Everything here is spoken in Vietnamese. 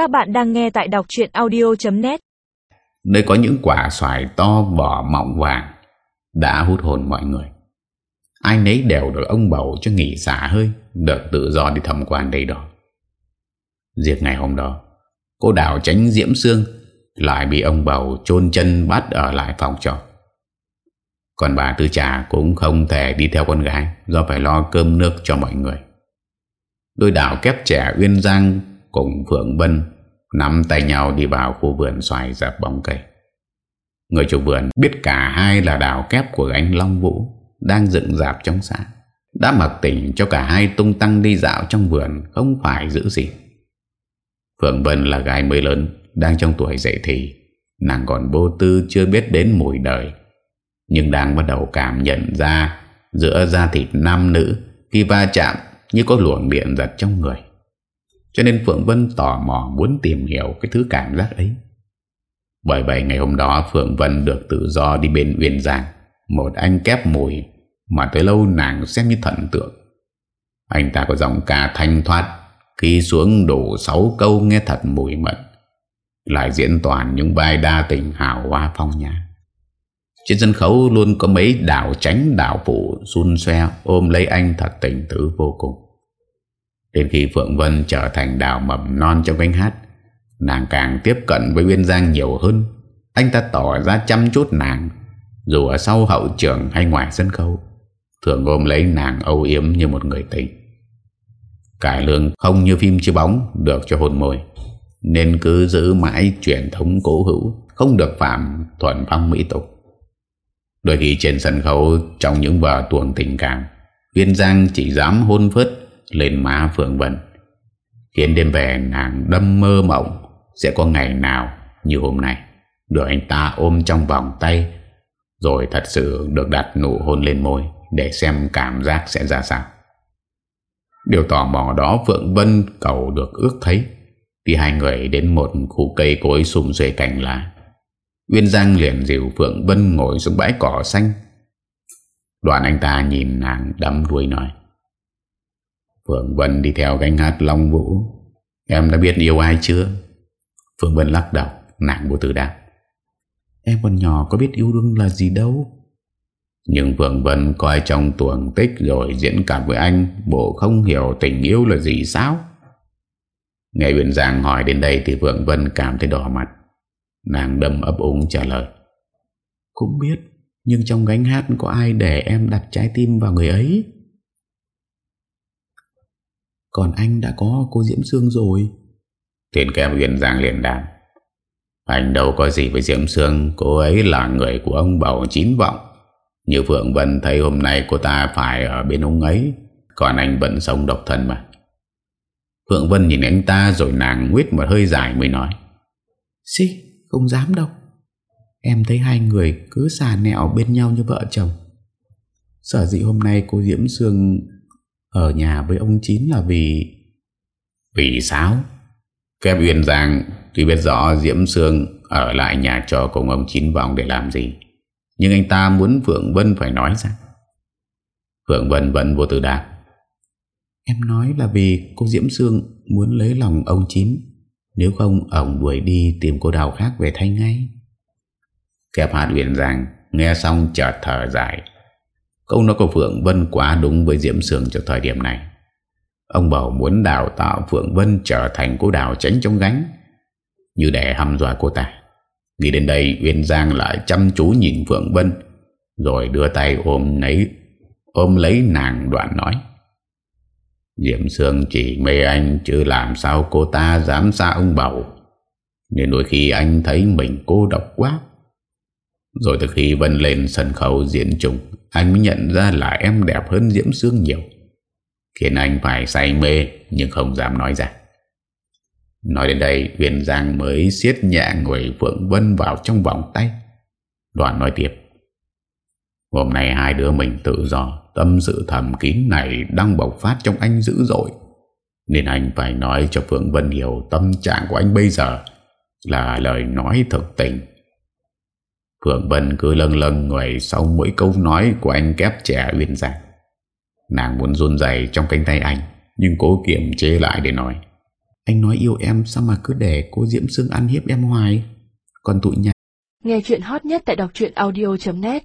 Các bạn đang nghe tại đọc chuyện audio.net Nơi có những quả xoài to vỏ mọng, vàng, Đã hút hồn mọi người. Ai nấy đều được ông bầu cho nghỉ xả hơi, Được tự do đi tham quan đây đó. Diệt ngày hôm đó, Cô đào tránh diễm xương Lại bị ông bầu chôn chân bắt ở lại phòng trọ. Còn bà Tư Trà cũng không thể đi theo con gái, Do phải lo cơm nước cho mọi người. Đôi đảo kép trẻ Uyên Giang cùng Phượng Bân nắm tay nhau đi vào khu vườn xoài dạp bóng cây. Người chủ vườn biết cả hai là đào kép của anh Long Vũ đang dựng dạp trong xã. Đã mặc tỉnh cho cả hai tung tăng đi dạo trong vườn không phải giữ gì. Phượng Bân là gái mới lớn, đang trong tuổi dậy thì. Nàng còn vô tư chưa biết đến mùi đời. Nhưng đang bắt đầu cảm nhận ra giữa da thịt nam nữ khi va chạm như có luồng điện giật trong người. Cho nên Phượng Vân tò mò muốn tìm hiểu cái thứ cảm giác ấy. Bởi vậy ngày hôm đó Phượng Vân được tự do đi bên Uyên Giang, một anh kép mùi mà tới lâu nàng xem như thần tượng. Anh ta có giọng ca thanh thoát, khi xuống đủ 6 câu nghe thật mùi mận, lại diễn toàn những vai đa tình hào hoa phong nhã. Trên sân khấu luôn có mấy đảo tránh đảo phụ xun xoe ôm lấy anh thật tình tứ vô cùng. Đến khi Phượng Vân trở thành đào mầm non trong cánh hát, Nàng càng tiếp cận với Uyên Giang nhiều hơn. Anh ta tỏ ra chăm chút nàng, Dù ở sau hậu trường hay ngoài sân khấu, Thường ôm lấy nàng âu yếm như một người tình. Cải lương không như phim chiếu bóng Được cho hôn môi, Nên cứ giữ mãi truyền thống cố hữu, Không được phạm thuần phong mỹ tục. Đôi khi trên sân khấu, Trong những vở tuồng tình cảm, Uyên Giang chỉ dám hôn phớt lên má Phượng Vân. Khiến đêm về nàng đâm mơ mộng, Sẽ có ngày nào như hôm nay. Được anh ta ôm trong vòng tay, Rồi thật sự được đặt nụ hôn lên môi Để xem cảm giác sẽ ra sao. Điều tò mò đó Phượng Vân cầu được ước thấy Khi hai người đến một khu cây cối sum xuê cành lá. Uyên Giang liền dìu Phượng Vân ngồi xuống bãi cỏ xanh. Đoàn anh ta nhìn nàng đắm đuôi nói Phượng Vân đi theo gánh hát Long Vũ. Em đã biết yêu ai chưa? Phượng Vân lắc đầu Nàng vô tử đáp. Em còn nhỏ có biết yêu đương là gì đâu. Nhưng Phượng Vân coi trong tuồng tích Rồi diễn cảm với anh, Bộ không hiểu tình yêu là gì sao? Nghe Uyên Giang hỏi đến đây Thì Phượng Vân cảm thấy đỏ mặt. Nàng đâm ấp úng trả lời. Cũng biết, Nhưng trong gánh hát có ai để em đặt trái tim vào người ấy? Còn anh đã có cô Diễm Sương rồi. Tiền kèm Huyền Giang liền đàm Anh đâu có gì với Diễm Sương Cô ấy là người của ông Bảo Chín Vọng. Như Phượng Vân thấy hôm nay cô ta phải ở bên ông ấy Còn anh vẫn sống độc thân mà. Phượng Vân nhìn anh ta rồi nàng nguyết một hơi dài mới nói. Xí, không dám đâu. Em thấy hai người cứ xà nẹo bên nhau như vợ chồng. Sở dĩ hôm nay cô Diễm Sương ở nhà với ông Chín là vì... Vì sao? Kép Uyên Giang tuy biết rõ Diễm Sương ở lại nhà trọ cùng ông Chín Vọng để làm gì. Nhưng anh ta muốn Phượng Vân phải nói ra. Phượng Vân vẫn vô tư đáp. Em nói là vì cô Diễm Sương muốn lấy lòng ông Chín. Nếu không ông đuổi đi tìm cô đào khác về thay ngay. Kẹp hạt Uyên Giang nghe xong chợt thở dài. Câu nói của Phượng Vân quá đúng với Diễm Sương cho thời điểm này. Ông bảo muốn đào tạo Phượng Vân trở thành cô đào tránh trong gánh, như để hăm dọa cô ta. Nghĩ đến đây, Uyên Giang lại chăm chú nhìn Phượng Vân, rồi đưa tay ôm lấy, ôm lấy nàng đoạn nói. Diễm Sương chỉ mê anh chứ làm sao cô ta dám xa ông bầu. Nên đôi khi anh thấy mình cô độc quá. Rồi từ khi Vân lên sân khấu diễn trùng anh mới nhận ra là em đẹp hơn Diễm Sương nhiều. Khiến anh phải say mê, Nhưng không dám nói ra. Nói đến đây, Huyền Giang mới siết nhẹ người Phượng Vân vào trong vòng tay. Đoàn nói tiếp. Hôm nay hai đứa mình tự do, Tâm sự thầm kín này đang bộc phát trong anh dữ dội. Nên anh phải nói cho Phượng Vân hiểu tâm trạng của anh bây giờ Là lời nói thực tình. Phượng Vân cứ lần lần người sau mỗi câu nói của anh kép trẻ uyên giang. Nàng muốn run dày trong cánh tay anh, nhưng cố kiềm chế lại để nói. Anh nói yêu em sao mà cứ để cô Diễm Sương ăn hiếp em hoài Còn tụi nhà Nghe chuyện hot nhất tại đọc audio.net